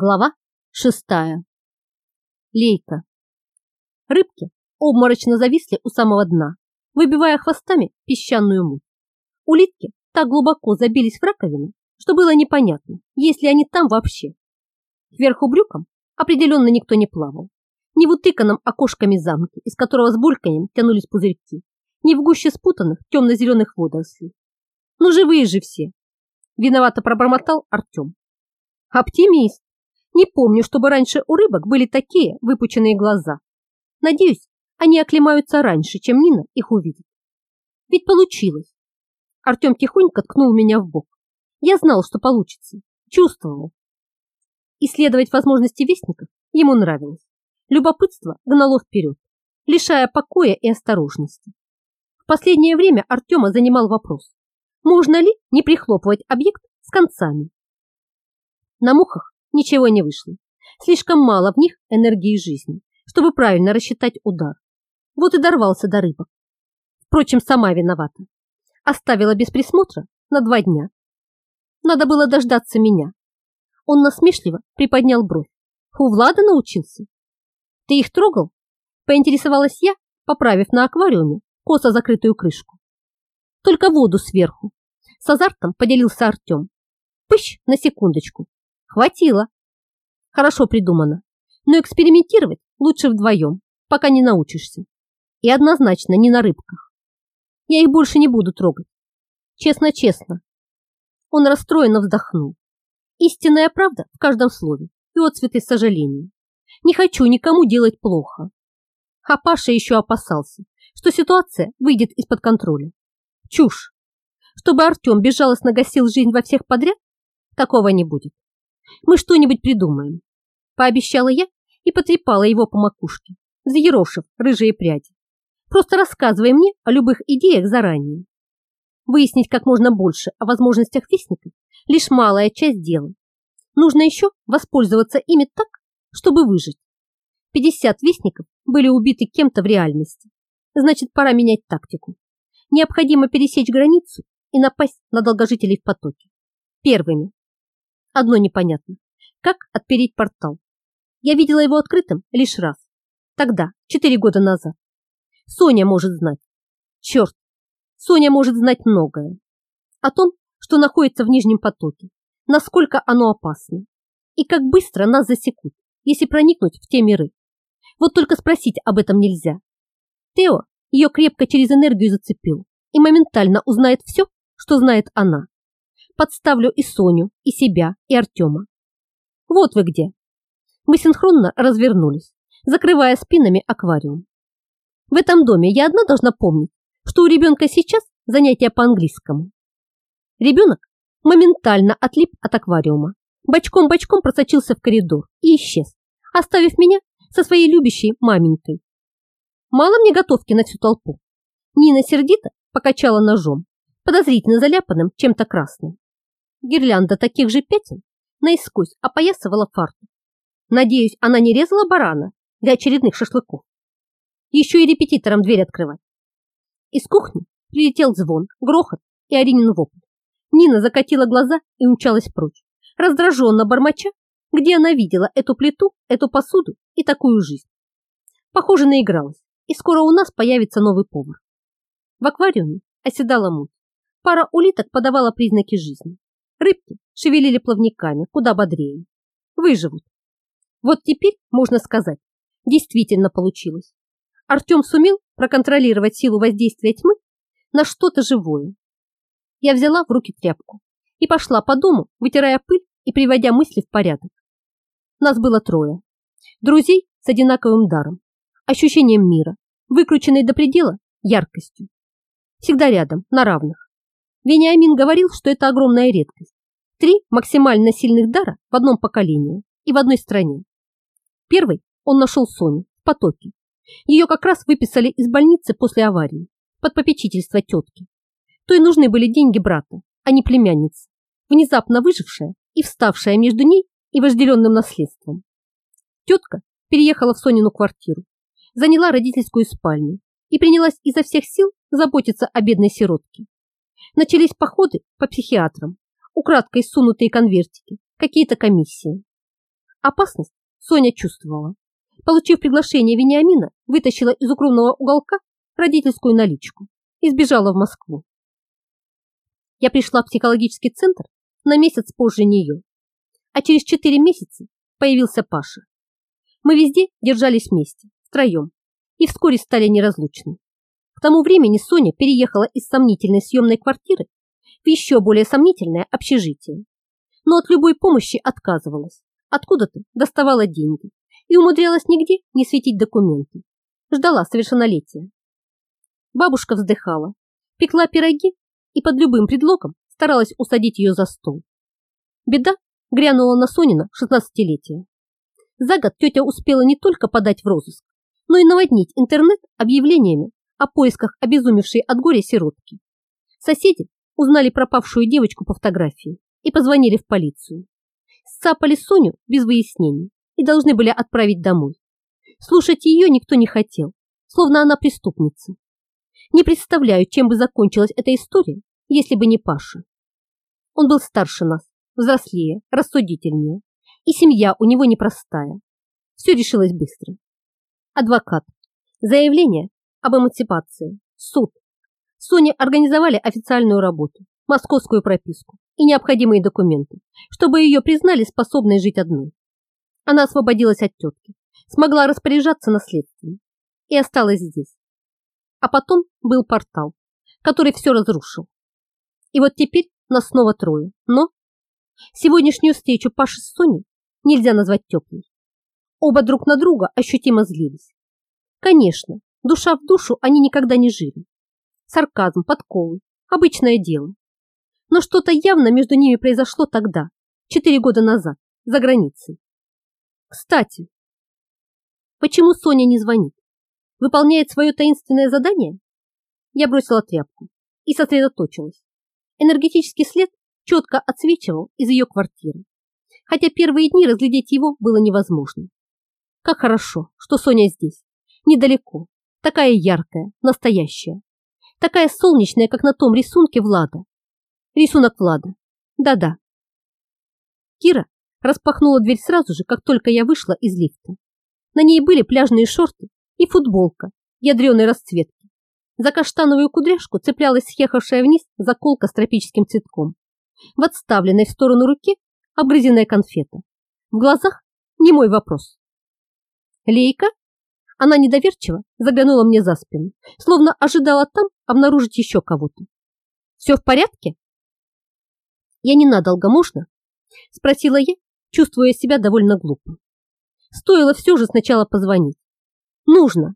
Глава шестая. Лейка. Рыбки обморочно зависли у самого дна, выбивая хвостами песчаную муть. Улитки так глубоко забились в раковину, что было непонятно, есть ли они там вообще. Вверху брюком определенно никто не плавал. Ни в утыканном окошками замке, из которого с бульканьем тянулись пузырьки, ни в гуще спутанных темно-зеленых водорослей. Ну живые же все. Виновато пробормотал Артем. Оптимист. Не помню, чтобы раньше у рыбок были такие выпученные глаза. Надеюсь, они оклемаются раньше, чем Нина их увидит. Ведь получилось. Артем тихонько ткнул меня в бок. Я знал, что получится. Чувствовал. Исследовать возможности вестников ему нравилось. Любопытство гнало вперед, лишая покоя и осторожности. В последнее время Артема занимал вопрос, можно ли не прихлопывать объект с концами. На мухах Ничего не вышло. Слишком мало в них энергии жизни, чтобы правильно рассчитать удар. Вот и дорвался до рыбок. Впрочем, сама виновата. Оставила без присмотра на два дня. Надо было дождаться меня. Он насмешливо приподнял бровь. У Влада научился? Ты их трогал? Поинтересовалась я, поправив на аквариуме косо закрытую крышку. Только воду сверху. С азартом поделился Артем. Пыщ на секундочку. Хватило. Хорошо придумано. Но экспериментировать лучше вдвоем, пока не научишься. И однозначно не на рыбках. Я их больше не буду трогать. Честно-честно. Он расстроенно вздохнул. Истинная правда в каждом слове и отцветы сожаления. Не хочу никому делать плохо. А Паша еще опасался, что ситуация выйдет из-под контроля. Чушь. Чтобы Артем безжалостно гасил жизнь во всех подряд, такого не будет. Мы что-нибудь придумаем. Пообещала я и потрепала его по макушке, взъерошив рыжие пряди. Просто рассказывай мне о любых идеях заранее. Выяснить как можно больше о возможностях вестников – лишь малая часть дела. Нужно еще воспользоваться ими так, чтобы выжить. 50 вестников были убиты кем-то в реальности. Значит, пора менять тактику. Необходимо пересечь границу и напасть на долгожителей в потоке. Первыми. Одно непонятно. Как отпереть портал? Я видела его открытым лишь раз. Тогда, четыре года назад. Соня может знать. Черт, Соня может знать многое. О том, что находится в Нижнем потоке, насколько оно опасно, и как быстро нас засекут, если проникнуть в те миры. Вот только спросить об этом нельзя. Тео ее крепко через энергию зацепил и моментально узнает все, что знает она подставлю и Соню, и себя, и Артема. Вот вы где. Мы синхронно развернулись, закрывая спинами аквариум. В этом доме я одна должна помнить, что у ребенка сейчас занятия по английскому. Ребенок моментально отлип от аквариума, бочком-бочком просочился в коридор и исчез, оставив меня со своей любящей маменькой. Мало мне готовки на всю толпу. Нина сердито покачала ножом, подозрительно заляпанным чем-то красным. Гирлянда таких же пятен наискось опоясывала фартук. Надеюсь, она не резала барана для очередных шашлыков. Еще и репетиторам дверь открывать. Из кухни прилетел звон, грохот и Аринин вопль. Нина закатила глаза и умчалась прочь, раздраженно бормоча, где она видела эту плиту, эту посуду и такую жизнь. Похоже, наигралась, и скоро у нас появится новый повар. В аквариуме оседала муть. Пара улиток подавала признаки жизни. Рыбки шевелили плавниками куда бодрее. Выживут. Вот теперь, можно сказать, действительно получилось. Артем сумел проконтролировать силу воздействия тьмы на что-то живое. Я взяла в руки тряпку и пошла по дому, вытирая пыль и приводя мысли в порядок. Нас было трое. Друзей с одинаковым даром, ощущением мира, выкрученной до предела яркостью. Всегда рядом, на равных. Вениамин говорил, что это огромная редкость. Три максимально сильных дара в одном поколении и в одной стране. Первый он нашел Соню в потоке. Ее как раз выписали из больницы после аварии, под попечительство тетки. То и нужны были деньги брата, а не племянницы, внезапно выжившая и вставшая между ней и вожделенным наследством. Тетка переехала в Сонину квартиру, заняла родительскую спальню и принялась изо всех сил заботиться о бедной сиротке. Начались походы по психиатрам, украдкой сунутые конвертики, какие-то комиссии. Опасность Соня чувствовала. Получив приглашение Вениамина, вытащила из укромного уголка родительскую наличку и сбежала в Москву. Я пришла в психологический центр на месяц позже нее, а через четыре месяца появился Паша. Мы везде держались вместе, втроем, и вскоре стали неразлучны. К тому времени Соня переехала из сомнительной съемной квартиры в еще более сомнительное общежитие, но от любой помощи отказывалась, откуда-то доставала деньги и умудрялась нигде не светить документы. Ждала совершеннолетия. Бабушка вздыхала, пекла пироги и под любым предлогом старалась усадить ее за стол. Беда грянула на Сонина шестнадцатилетие. За год тетя успела не только подать в розыск, но и наводнить интернет объявлениями о поисках обезумевшей от горя сиротки. Соседи узнали пропавшую девочку по фотографии и позвонили в полицию. Сцапали Соню без выяснений и должны были отправить домой. Слушать ее никто не хотел, словно она преступница. Не представляю, чем бы закончилась эта история, если бы не Паша. Он был старше нас, взрослее, рассудительнее, и семья у него непростая. Все решилось быстро. Адвокат, заявление об эмансипации, суд. Соне организовали официальную работу, московскую прописку и необходимые документы, чтобы ее признали способной жить одной. Она освободилась от тетки, смогла распоряжаться наследством и осталась здесь. А потом был портал, который все разрушил. И вот теперь нас снова трое, но сегодняшнюю встречу Паши с Соней нельзя назвать теплой. Оба друг на друга ощутимо злились. Конечно, душа в душу они никогда не жили. Сарказм, подколы – обычное дело. Но что-то явно между ними произошло тогда, четыре года назад, за границей. Кстати, почему Соня не звонит? Выполняет свое таинственное задание? Я бросила тряпку и сосредоточилась. Энергетический след четко отсвечивал из ее квартиры, хотя первые дни разглядеть его было невозможно. Как хорошо, что Соня здесь, недалеко, такая яркая, настоящая, такая солнечная, как на том рисунке Влада. Рисунок Влада. Да-да. Кира распахнула дверь сразу же, как только я вышла из лифта. На ней были пляжные шорты и футболка ядреной расцветки. За каштановую кудряшку цеплялась съехавшая вниз заколка с тропическим цветком. В отставленной в сторону руки обгрызенная конфета. В глазах не мой вопрос. Лейка? Она недоверчиво заглянула мне за спину, словно ожидала там обнаружить еще кого-то. Все в порядке? Я ненадолго можно? Спросила я, чувствуя себя довольно глупо. Стоило все же сначала позвонить. Нужно.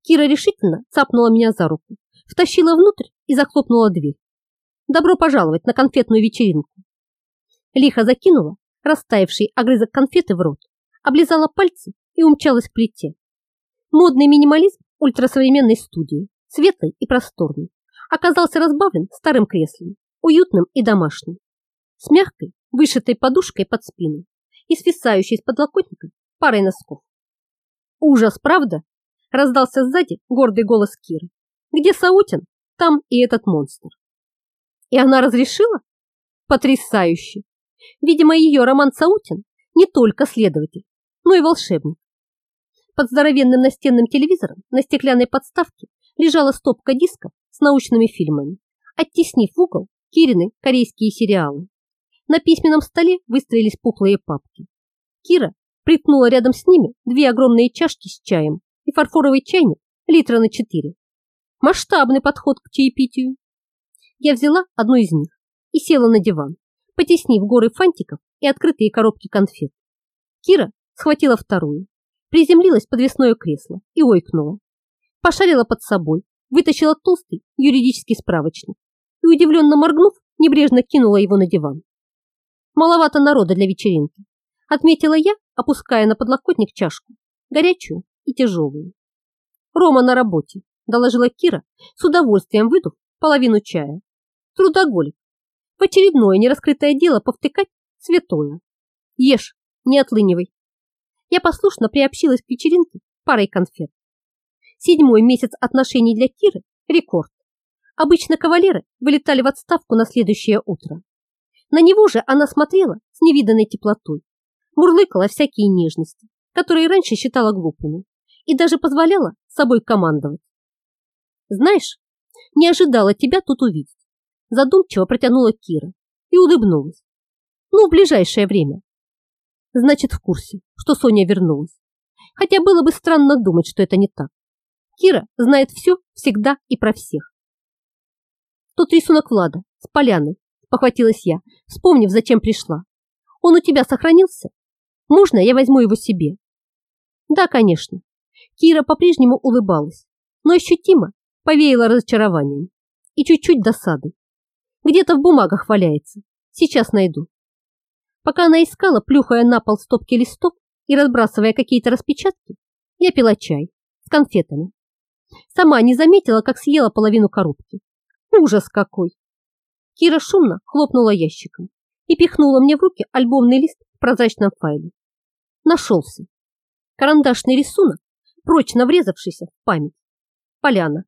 Кира решительно цапнула меня за руку, втащила внутрь и захлопнула дверь. Добро пожаловать на конфетную вечеринку. Лихо закинула растаявший огрызок конфеты в рот, облизала пальцы и умчалась к плите. Модный минимализм ультрасовременной студии, светлый и просторный, оказался разбавлен старым креслом, уютным и домашним, с мягкой, вышитой подушкой под спину и свисающей с подлокотника парой носков. Ужас, правда? Раздался сзади гордый голос Киры. Где Саутин, там и этот монстр. И она разрешила? Потрясающе! Видимо, ее Роман Саутин не только следователь, но и волшебник. Под здоровенным настенным телевизором на стеклянной подставке лежала стопка дисков с научными фильмами, оттеснив в угол Кирины корейские сериалы. На письменном столе выстроились пухлые папки. Кира приткнула рядом с ними две огромные чашки с чаем и фарфоровый чайник литра на четыре. Масштабный подход к чаепитию. Я взяла одну из них и села на диван, потеснив горы фантиков и открытые коробки конфет. Кира схватила вторую, приземлилась подвесное кресло и ойкнула. Пошарила под собой, вытащила толстый юридический справочник и, удивленно моргнув, небрежно кинула его на диван. Маловато народа для вечеринки, отметила я, опуская на подлокотник чашку, горячую и тяжелую. Рома на работе, доложила Кира, с удовольствием выдув половину чая. Трудоголик. В очередное нераскрытое дело повтыкать святое. Ешь, не отлынивай. Я послушно приобщилась к вечеринке парой конфет. Седьмой месяц отношений для Киры – рекорд. Обычно кавалеры вылетали в отставку на следующее утро. На него же она смотрела с невиданной теплотой, мурлыкала всякие нежности, которые раньше считала глупыми, и даже позволяла собой командовать. Знаешь, не ожидала тебя тут увидеть. Задумчиво протянула Кира и улыбнулась. Ну, в ближайшее время. Значит, в курсе, что Соня вернулась. Хотя было бы странно думать, что это не так. Кира знает все, всегда и про всех. Тот рисунок Влада с поляной, похватилась я, вспомнив, зачем пришла. Он у тебя сохранился? Можно я возьму его себе? Да, конечно. Кира по-прежнему улыбалась, но ощутимо повеяла разочарованием и чуть-чуть досадой. Где-то в бумагах валяется. Сейчас найду. Пока она искала, плюхая на пол стопки листов и разбрасывая какие-то распечатки, я пила чай с конфетами. Сама не заметила, как съела половину коробки. Ужас какой! Кира шумно хлопнула ящиком и пихнула мне в руки альбомный лист в прозрачном файле. Нашелся. Карандашный рисунок, прочно врезавшийся в память. Поляна.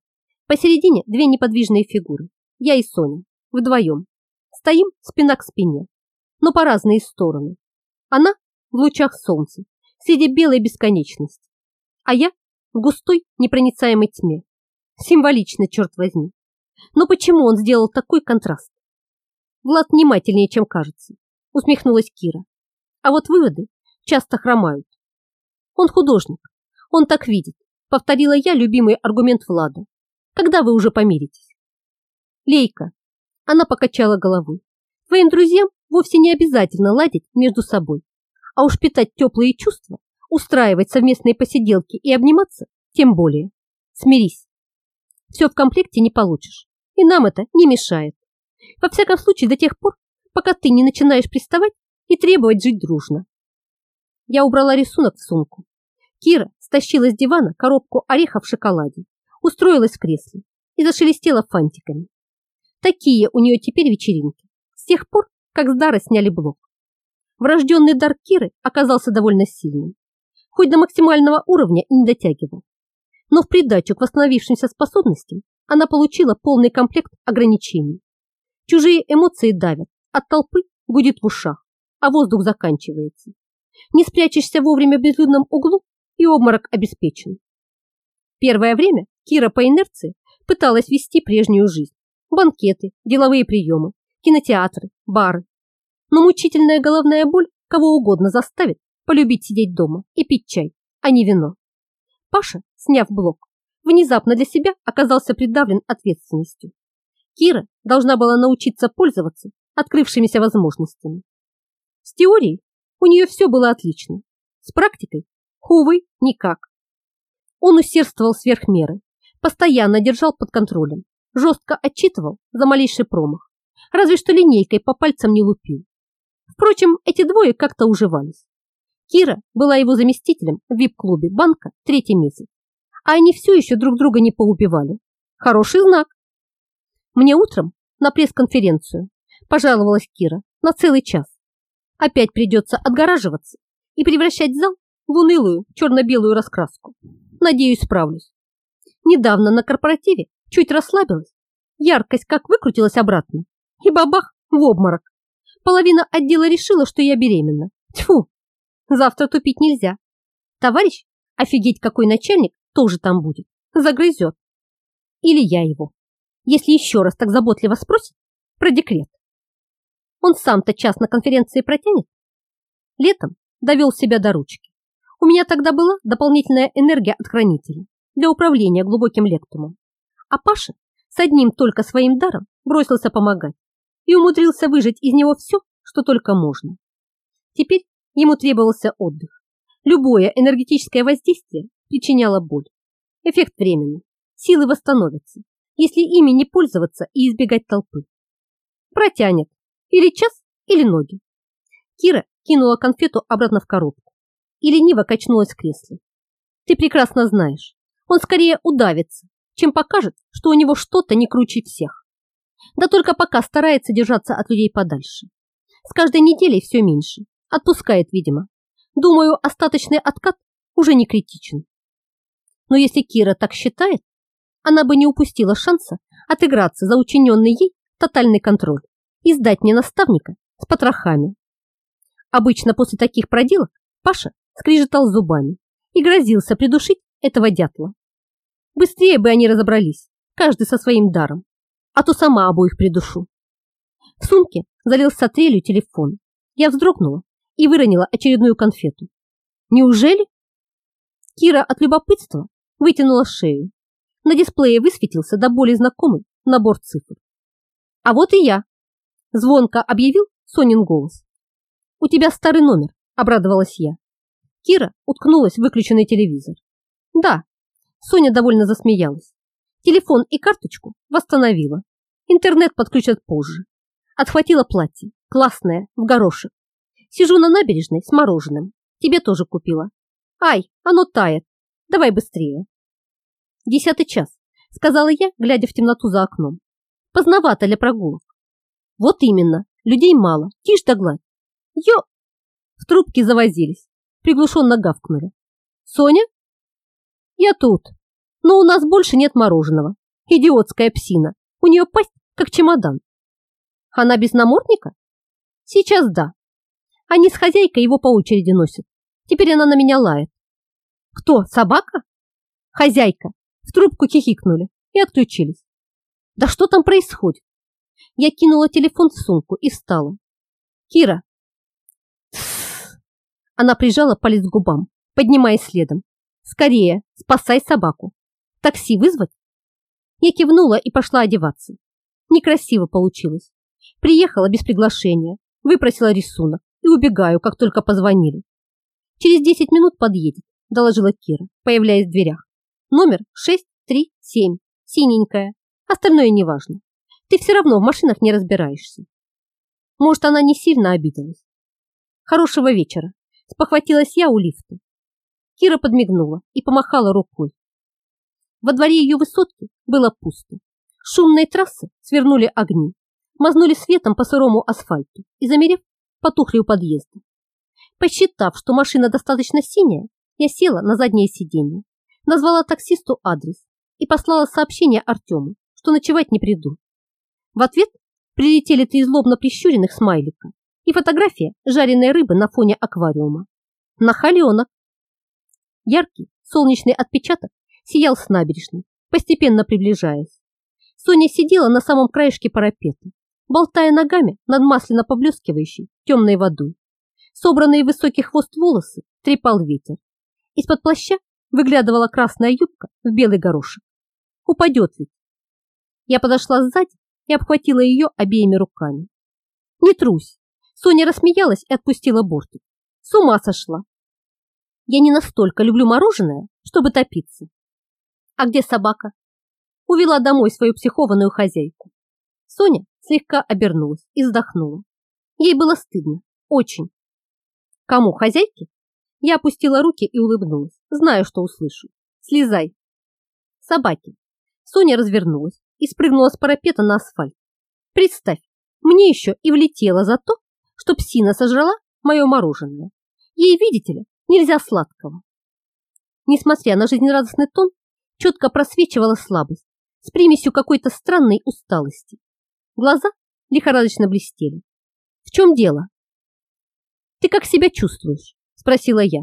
Посередине две неподвижные фигуры. Я и Соня. Вдвоем. Стоим спина к спине, но по разные стороны. Она в лучах солнца, среди белой бесконечности, а я в густой непроницаемой тьме. Символично, черт возьми. Но почему он сделал такой контраст? Влад внимательнее, чем кажется, усмехнулась Кира. А вот выводы часто хромают. Он художник, он так видит, повторила я любимый аргумент Влада. Когда вы уже помиритесь? Лейка. Она покачала головой. Твоим друзьям вовсе не обязательно ладить между собой, а уж питать теплые чувства, устраивать совместные посиделки и обниматься, тем более. Смирись. Все в комплекте не получишь, и нам это не мешает. Во всяком случае, до тех пор, пока ты не начинаешь приставать и требовать жить дружно. Я убрала рисунок в сумку. Кира стащила с дивана коробку орехов в шоколаде, устроилась в кресле и зашелестела фантиками. Такие у нее теперь вечеринки, с тех пор, как с Дара сняли блок. Врожденный дар Киры оказался довольно сильным, хоть до максимального уровня и не дотягивал. Но в придачу к восстановившимся способностям она получила полный комплект ограничений. Чужие эмоции давят, от толпы гудит в ушах, а воздух заканчивается. Не спрячешься вовремя в безлюдном углу, и обморок обеспечен. Первое время Кира по инерции пыталась вести прежнюю жизнь. Банкеты, деловые приемы, кинотеатры, бары. Но мучительная головная боль кого угодно заставит полюбить сидеть дома и пить чай, а не вино. Паша, сняв блок, внезапно для себя оказался придавлен ответственностью. Кира должна была научиться пользоваться открывшимися возможностями. С теорией у нее все было отлично, с практикой, увы, никак. Он усердствовал сверх меры, постоянно держал под контролем, жестко отчитывал за малейший промах, разве что линейкой по пальцам не лупил. Впрочем, эти двое как-то уживались. Кира была его заместителем в вип-клубе банка третий месяц, а они все еще друг друга не поубивали. Хороший знак. Мне утром на пресс-конференцию пожаловалась Кира на целый час. Опять придется отгораживаться и превращать зал в унылую черно-белую раскраску. Надеюсь, справлюсь. Недавно на корпоративе чуть расслабилась, яркость как выкрутилась обратно, и бабах в обморок. Половина отдела решила, что я беременна. Тьфу, завтра тупить нельзя. Товарищ, офигеть какой начальник, тоже там будет, загрызет. Или я его, если еще раз так заботливо спросит про декрет. Он сам-то час на конференции протянет. Летом довел себя до ручки. У меня тогда была дополнительная энергия от хранителя для управления глубоким лектумом. А Паша с одним только своим даром бросился помогать и умудрился выжать из него все, что только можно. Теперь ему требовался отдых. Любое энергетическое воздействие причиняло боль. Эффект временный. Силы восстановятся, если ими не пользоваться и избегать толпы. Протянет. Или час, или ноги. Кира кинула конфету обратно в коробку и лениво качнулась в кресле. Ты прекрасно знаешь, он скорее удавится, чем покажет, что у него что-то не круче всех. Да только пока старается держаться от людей подальше. С каждой неделей все меньше. Отпускает, видимо. Думаю, остаточный откат уже не критичен. Но если Кира так считает, она бы не упустила шанса отыграться за учиненный ей тотальный контроль и сдать мне наставника с потрохами. Обычно после таких проделок Паша скрежетал зубами и грозился придушить этого дятла. Быстрее бы они разобрались, каждый со своим даром, а то сама обоих придушу. В сумке залился трелью телефон. Я вздрогнула и выронила очередную конфету. Неужели? Кира от любопытства вытянула шею. На дисплее высветился до боли знакомый набор цифр. А вот и я. Звонко объявил Сонин голос. У тебя старый номер, обрадовалась я. Кира уткнулась в выключенный телевизор. Да, Соня довольно засмеялась. Телефон и карточку восстановила. Интернет подключат позже. Отхватила платье, классное, в горошек. Сижу на набережной с мороженым. Тебе тоже купила. Ай, оно тает. Давай быстрее. Десятый час, сказала я, глядя в темноту за окном. Поздновато для прогулок. Вот именно, людей мало, тишь да гладь. Ё! В трубке завозились, приглушенно гавкнули. Соня? Я тут. Но у нас больше нет мороженого. Идиотская псина. У нее пасть, как чемодан. Она без намордника? Сейчас да. Они с хозяйкой его по очереди носят. Теперь она на меня лает. Кто, собака? Хозяйка. В трубку хихикнули и отключились. Да что там происходит? Я кинула телефон в сумку и встала. Кира. Она прижала палец к губам, поднимая следом. Скорее, спасай собаку. Такси вызвать? Я кивнула и пошла одеваться. Некрасиво получилось. Приехала без приглашения, выпросила рисунок и убегаю, как только позвонили. Через 10 минут подъедет, доложила Кира, появляясь в дверях. Номер 637, синенькая. Остальное неважно. Ты все равно в машинах не разбираешься. Может, она не сильно обиделась. Хорошего вечера. Спохватилась я у лифта. Кира подмигнула и помахала рукой. Во дворе ее высотки было пусто. Шумные трассы свернули огни, мазнули светом по сырому асфальту и, замерев, потухли у подъезда. Посчитав, что машина достаточно синяя, я села на заднее сиденье, назвала таксисту адрес и послала сообщение Артему, что ночевать не приду. В ответ прилетели три злобно прищуренных смайлика и фотография жареной рыбы на фоне аквариума. Нахаленок. Яркий солнечный отпечаток сиял с набережной, постепенно приближаясь. Соня сидела на самом краешке парапета, болтая ногами над масляно поблескивающей темной водой. Собранные в высокий хвост волосы трепал ветер. Из-под плаща выглядывала красная юбка в белый горошек. Упадет ведь. Я подошла сзади и обхватила ее обеими руками. Не трусь. Соня рассмеялась и отпустила бортик. С ума сошла. Я не настолько люблю мороженое, чтобы топиться. А где собака? Увела домой свою психованную хозяйку. Соня слегка обернулась и вздохнула. Ей было стыдно. Очень. Кому, хозяйке? Я опустила руки и улыбнулась, знаю, что услышу. Слезай. Собаки. Соня развернулась и спрыгнула с парапета на асфальт. Представь, мне еще и влетело за то, что псина сожрала мое мороженое. Ей, видите ли, нельзя сладкого. Несмотря на жизнерадостный тон, четко просвечивала слабость с примесью какой-то странной усталости. Глаза лихорадочно блестели. В чем дело? Ты как себя чувствуешь? Спросила я.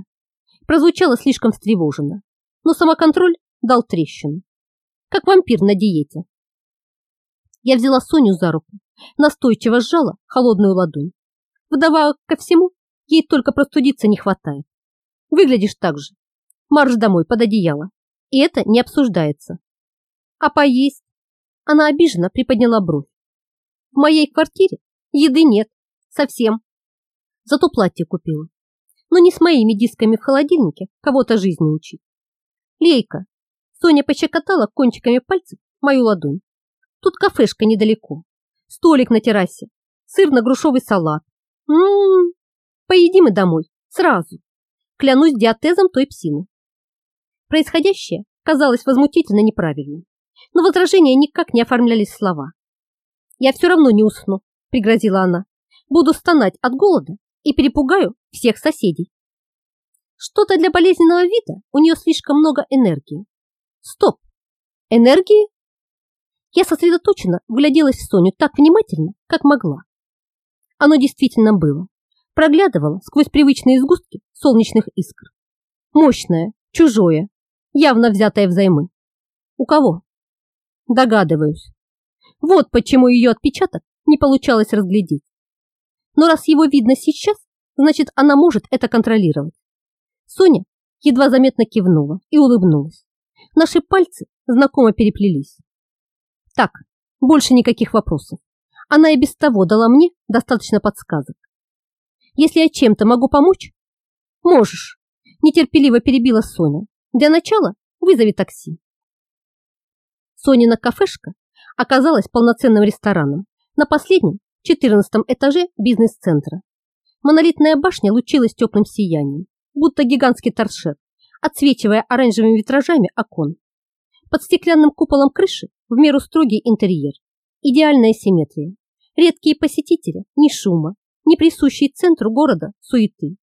Прозвучало слишком встревоженно, но самоконтроль дал трещину. Как вампир на диете. Я взяла Соню за руку, настойчиво сжала холодную ладонь. Вдобавок ко всему, ей только простудиться не хватает. Выглядишь так же. Марш домой под одеяло. И это не обсуждается. А поесть? Она обиженно приподняла бровь. В моей квартире еды нет. Совсем. Зато платье купила. Но не с моими дисками в холодильнике кого-то жизни учить. Лейка. Соня пощекотала кончиками пальцев мою ладонь. Тут кафешка недалеко. Столик на террасе. Сырно-грушовый салат. Ммм. Поедим и домой. Сразу. Клянусь диатезом той псины. Происходящее казалось возмутительно неправильным, но возражения никак не оформлялись слова. «Я все равно не усну», – пригрозила она. «Буду стонать от голода и перепугаю всех соседей». Что-то для болезненного вида у нее слишком много энергии. Стоп! Энергии? Я сосредоточенно вгляделась в Соню так внимательно, как могла. Оно действительно было. проглядывала сквозь привычные сгустки солнечных искр. Мощное, чужое, явно взятое взаймы. У кого? Догадываюсь. Вот почему ее отпечаток не получалось разглядеть. Но раз его видно сейчас, значит, она может это контролировать. Соня едва заметно кивнула и улыбнулась. Наши пальцы знакомо переплелись. Так, больше никаких вопросов. Она и без того дала мне достаточно подсказок. Если я чем-то могу помочь? Можешь. Нетерпеливо перебила Соня. Для начала вызови такси. Сонина кафешка оказалась полноценным рестораном на последнем, 14 этаже бизнес-центра. Монолитная башня лучилась теплым сиянием, будто гигантский торшер, отсвечивая оранжевыми витражами окон. Под стеклянным куполом крыши в меру строгий интерьер, идеальная симметрия, редкие посетители, ни шума, ни присущий центру города суеты.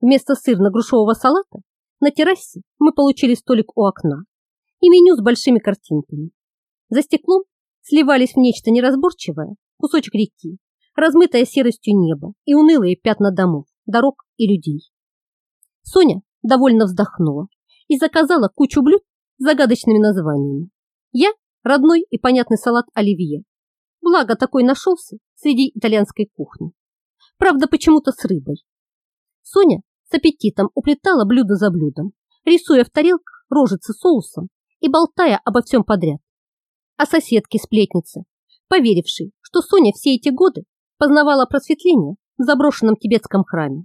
Вместо сырно-грушевого салата на террасе мы получили столик у окна и меню с большими картинками. За стеклом сливались в нечто неразборчивое кусочек реки, размытое серостью небо и унылые пятна домов, дорог и людей. Соня довольно вздохнула и заказала кучу блюд с загадочными названиями. Я – родной и понятный салат оливье. Благо такой нашелся среди итальянской кухни. Правда, почему-то с рыбой. Соня с аппетитом уплетала блюдо за блюдом, рисуя в тарелках рожицы соусом и болтая обо всем подряд. А соседки-сплетницы, поверившие, что Соня все эти годы познавала просветление в заброшенном тибетском храме,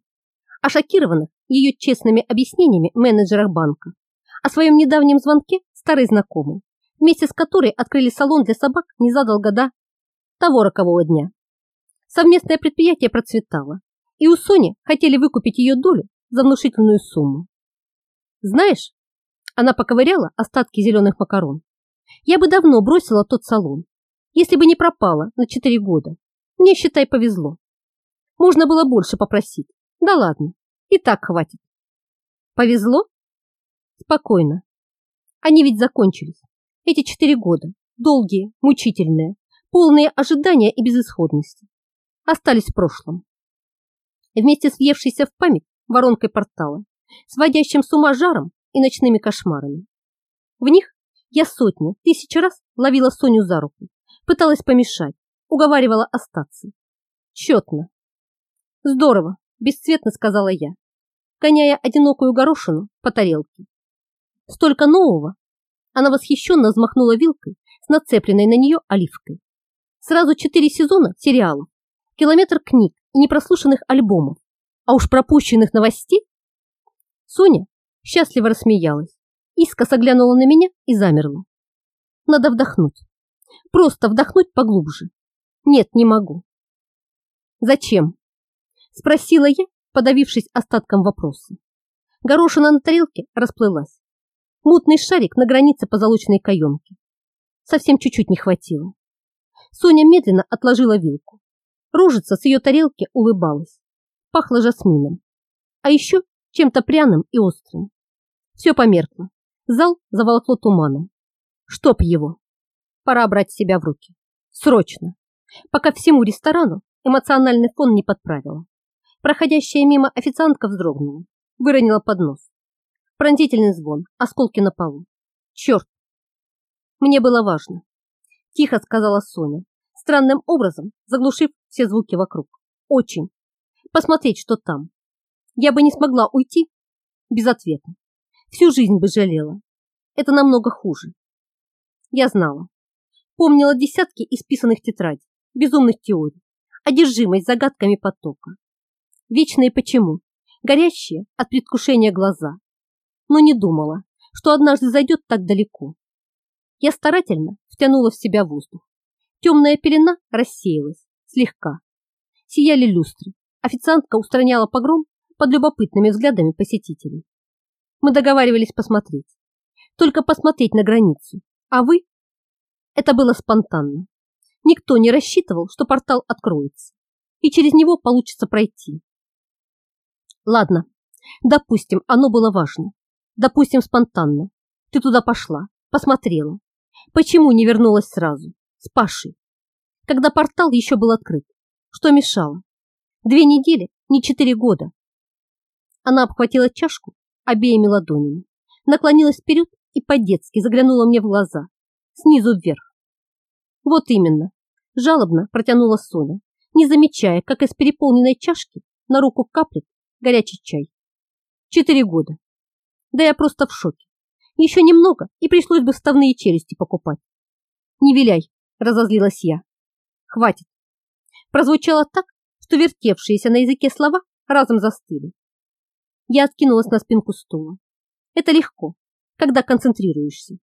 а шокированных ее честными объяснениями менеджерах банка, о своем недавнем звонке старой знакомой, вместе с которой открыли салон для собак незадолго до того рокового дня. Совместное предприятие процветало, и у Сони хотели выкупить ее долю за внушительную сумму. Знаешь, она поковыряла остатки зеленых макарон. Я бы давно бросила тот салон, если бы не пропала на четыре года. Мне, считай, повезло. Можно было больше попросить. Да ладно, и так хватит. Повезло? Спокойно. Они ведь закончились. Эти четыре года. Долгие, мучительные, полные ожидания и безысходности. Остались в прошлом. Вместе с въевшейся в память воронкой портала, сводящим с ума жаром и ночными кошмарами. В них я сотни, тысячи раз ловила Соню за руку, пыталась помешать, уговаривала остаться. Четно. Здорово, бесцветно сказала я, гоняя одинокую горошину по тарелке. Столько нового. Она восхищенно взмахнула вилкой с нацепленной на нее оливкой. Сразу четыре сезона сериалов, километр книг и непрослушанных альбомов, а уж пропущенных новостей. Соня счастливо рассмеялась, искоса глянула на меня и замерла. Надо вдохнуть. Просто вдохнуть поглубже. Нет, не могу. Зачем? Спросила я, подавившись остатком вопроса. Горошина на тарелке расплылась. Мутный шарик на границе позолоченной каемки. Совсем чуть-чуть не хватило. Соня медленно отложила вилку. Ружица с ее тарелки улыбалась. Пахло жасмином. А еще чем-то пряным и острым. Все померкло. Зал заволокло туманом. Чтоб его. Пора брать себя в руки. Срочно. Пока всему ресторану эмоциональный фон не подправила. Проходящая мимо официантка вздрогнула, выронила поднос. Пронзительный звон, осколки на полу. Черт! Мне было важно. Тихо сказала Соня, странным образом заглушив все звуки вокруг. Очень. Посмотреть, что там. Я бы не смогла уйти без ответа. Всю жизнь бы жалела. Это намного хуже. Я знала. Помнила десятки исписанных тетрадей, безумных теорий, одержимость загадками потока. Вечные почему, горящие от предвкушения глаза. Но не думала, что однажды зайдет так далеко. Я старательно втянула в себя воздух. Темная пелена рассеялась, слегка. Сияли люстры. Официантка устраняла погром под любопытными взглядами посетителей. Мы договаривались посмотреть. Только посмотреть на границу. А вы? Это было спонтанно. Никто не рассчитывал, что портал откроется, и через него получится пройти. Ладно, допустим, оно было важно. Допустим, спонтанно. Ты туда пошла, посмотрела. Почему не вернулась сразу? С Пашей. Когда портал еще был открыт. Что мешало? Две недели не четыре года. Она обхватила чашку обеими ладонями, наклонилась вперед и по-детски заглянула мне в глаза, снизу вверх. Вот именно, жалобно протянула Соня, не замечая, как из переполненной чашки на руку каплет горячий чай. Четыре года. Да я просто в шоке. Еще немного, и пришлось бы вставные челюсти покупать. Не виляй, разозлилась я. Хватит. Прозвучало так, что вертевшиеся на языке слова разом застыли. Я откинулась на спинку стула. Это легко, когда концентрируешься.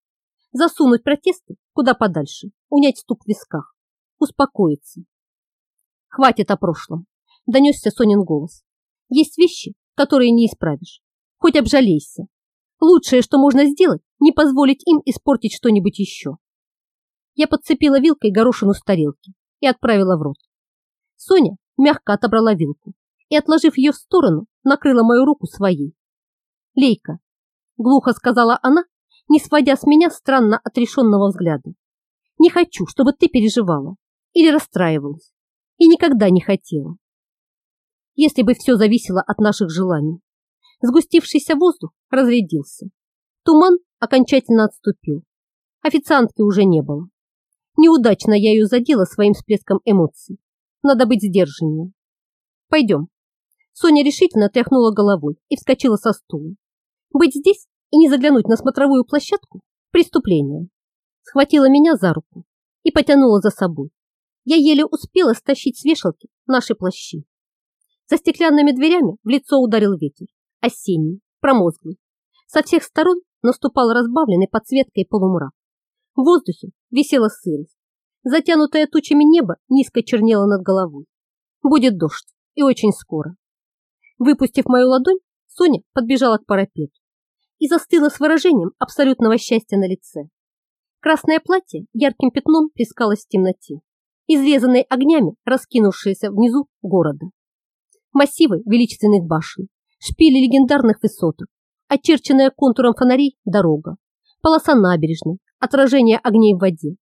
Засунуть протесты куда подальше, унять стук в висках, успокоиться. Хватит о прошлом, донесся Сонин голос. Есть вещи, которые не исправишь. Хоть обжалейся. Лучшее, что можно сделать, не позволить им испортить что-нибудь еще. Я подцепила вилкой горошину с тарелки и отправила в рот. Соня мягко отобрала вилку и, отложив ее в сторону, накрыла мою руку своей. «Лейка», — глухо сказала она, не сводя с меня странно отрешенного взгляда. «Не хочу, чтобы ты переживала или расстраивалась, и никогда не хотела. Если бы все зависело от наших желаний. Сгустившийся воздух разрядился. Туман окончательно отступил. Официантки уже не было. Неудачно я ее задела своим всплеском эмоций. Надо быть сдержаннее. Пойдем. Соня решительно тряхнула головой и вскочила со стула. Быть здесь и не заглянуть на смотровую площадку – преступление. Схватила меня за руку и потянула за собой. Я еле успела стащить с вешалки наши плащи. За стеклянными дверями в лицо ударил ветер, осенний, промозглый. Со всех сторон наступал разбавленный подсветкой полумрак. В воздухе висела сырость. Затянутое тучами небо низко чернело над головой. Будет дождь, и очень скоро. Выпустив мою ладонь, Соня подбежала к парапету и застыла с выражением абсолютного счастья на лице. Красное платье ярким пятном плескалось в темноте, изрезанной огнями, раскинувшиеся внизу города. Массивы величественных башен, шпили легендарных высоток, очерченная контуром фонарей дорога, полоса набережной, отражение огней в воде.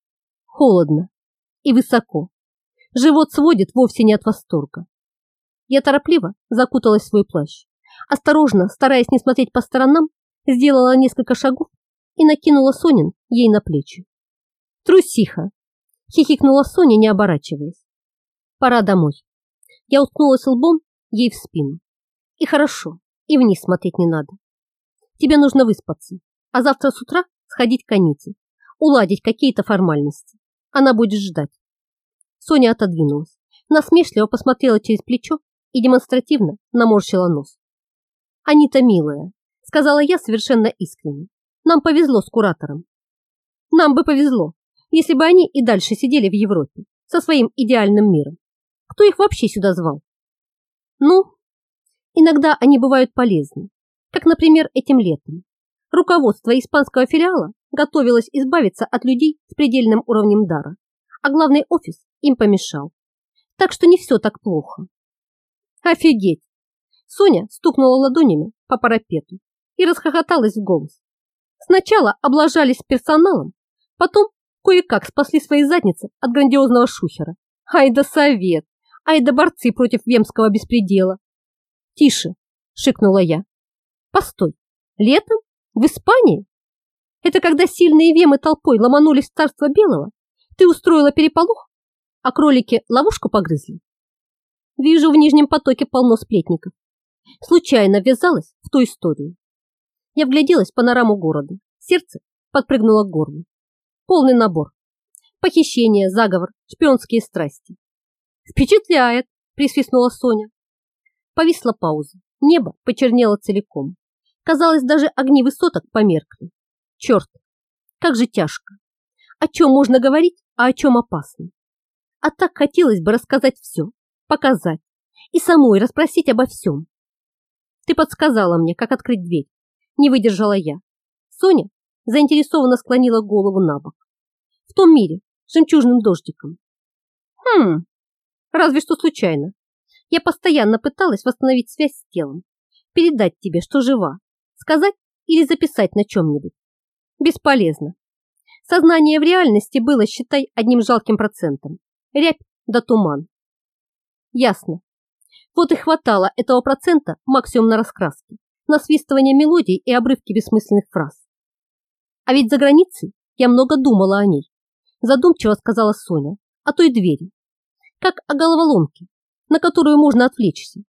Холодно и высоко. Живот сводит вовсе не от восторга. Я торопливо закуталась в свой плащ. Осторожно, стараясь не смотреть по сторонам, сделала несколько шагов и накинула Сонин ей на плечи. «Трусиха!» – хихикнула Соня, не оборачиваясь. «Пора домой». Я уткнулась лбом ей в спину. «И хорошо, и вниз смотреть не надо. Тебе нужно выспаться, а завтра с утра сходить к Аните, уладить какие-то формальности. Она будет ждать». Соня отодвинулась, насмешливо посмотрела через плечо и демонстративно наморщила нос. «Анита, милая, сказала я совершенно искренне. Нам повезло с куратором. Нам бы повезло, если бы они и дальше сидели в Европе со своим идеальным миром. Кто их вообще сюда звал? Ну, иногда они бывают полезны, как, например, этим летом. Руководство испанского филиала готовилось избавиться от людей с предельным уровнем дара, а главный офис им помешал. Так что не все так плохо. Офигеть! Соня стукнула ладонями по парапету и расхохоталась в голос. Сначала облажались персоналом, потом кое-как спасли свои задницы от грандиозного шухера. Ай да совет! Ай да борцы против вемского беспредела! Тише, шикнула я. Постой, летом? В Испании? Это когда сильные вемы толпой ломанулись в царство белого? Ты устроила переполох? А кролики ловушку погрызли? Вижу, в Нижнем потоке полно сплетников. Случайно ввязалась в ту историю. Я вгляделась в панораму города. Сердце подпрыгнуло к горлу. Полный набор. Похищение, заговор, шпионские страсти. Впечатляет, присвистнула Соня. Повисла пауза. Небо почернело целиком. Казалось, даже огни высоток померкли. Черт, как же тяжко. О чем можно говорить, а о чем опасно. А так хотелось бы рассказать все, показать и самой расспросить обо всем. Ты подсказала мне, как открыть дверь. Не выдержала я. Соня заинтересованно склонила голову на бок. В том мире, с жемчужным дождиком. Хм, разве что случайно. Я постоянно пыталась восстановить связь с телом, передать тебе, что жива, сказать или записать на чем-нибудь. Бесполезно. Сознание в реальности было, считай, одним жалким процентом. Рябь да туман. Ясно. Вот и хватало этого процента максимум на раскраски, насвистывание мелодий и обрывки бессмысленных фраз. А ведь за границей я много думала о ней. Задумчиво сказала Соня о той двери. Как о головоломке, на которую можно отвлечься.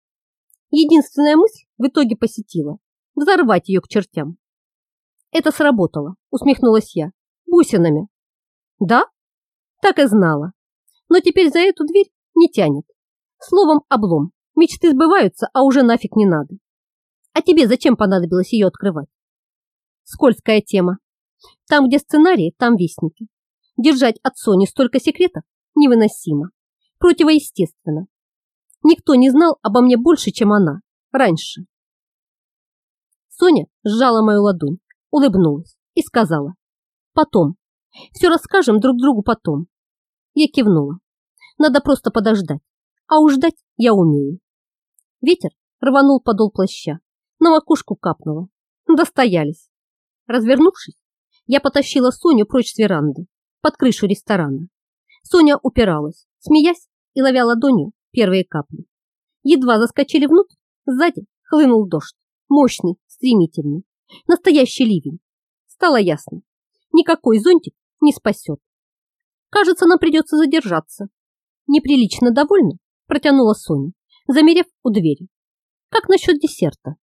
Единственная мысль в итоге посетила – взорвать ее к чертям. Это сработало, усмехнулась я. Бусинами. Да? Так и знала. Но теперь за эту дверь не тянет. Словом, облом. Мечты сбываются, а уже нафиг не надо. А тебе зачем понадобилось ее открывать? Скользкая тема. Там, где сценарии, там вестники. Держать от Сони столько секретов невыносимо. Противоестественно. Никто не знал обо мне больше, чем она. Раньше. Соня сжала мою ладонь, улыбнулась и сказала. Потом. Все расскажем друг другу потом. Я кивнула. Надо просто подождать. А уж ждать я умею. Ветер рванул подол плаща. На макушку капнуло. Достоялись. Развернувшись, я потащила Соню прочь с веранды, под крышу ресторана. Соня упиралась, смеясь и ловя ладонью первые капли. Едва заскочили внутрь, сзади хлынул дождь. Мощный, стремительный. Настоящий ливень. Стало ясно. Никакой зонтик не спасет. Кажется, нам придется задержаться. Неприлично довольна, протянула Соня, замерев у двери. Как насчет десерта?